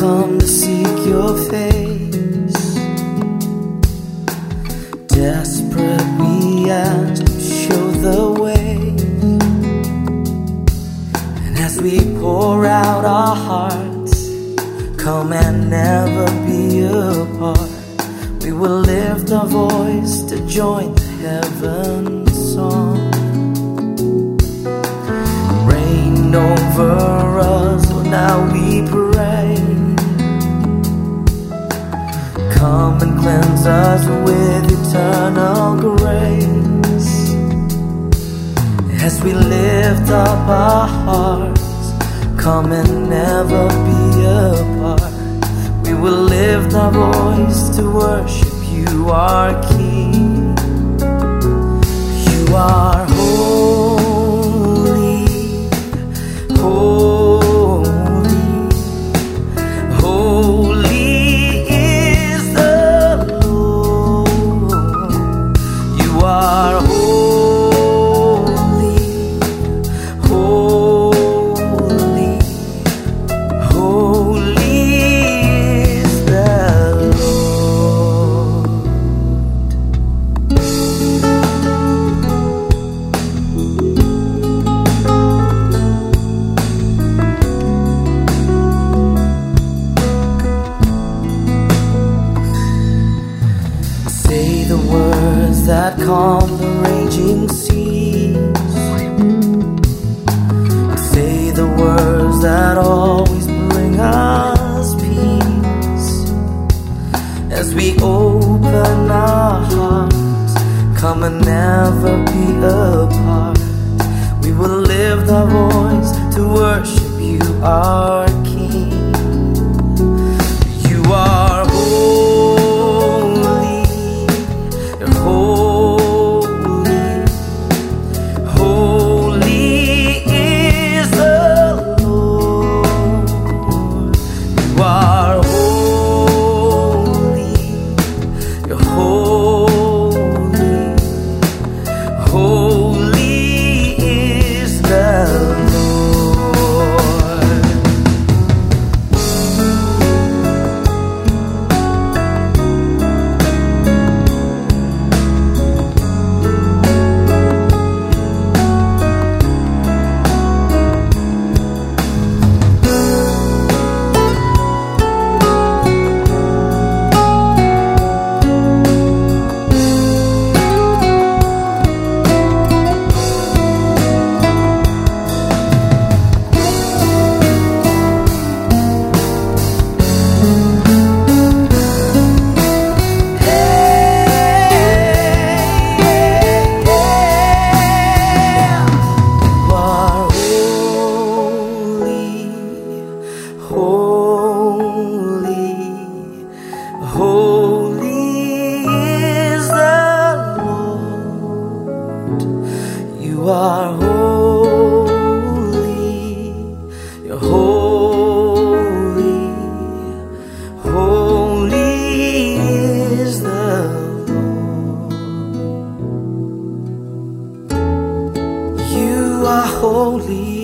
come to seek your face. Desperate, we ask to show the way. And as we pour out our hearts, come and never be apart. We will lift our voice to join the heaven's song. Rain over. Us with eternal grace. As we lift up our hearts, come and never be apart. We will lift our voice to worship you, our King. You are that calm the raging seas. Lord. You are holy,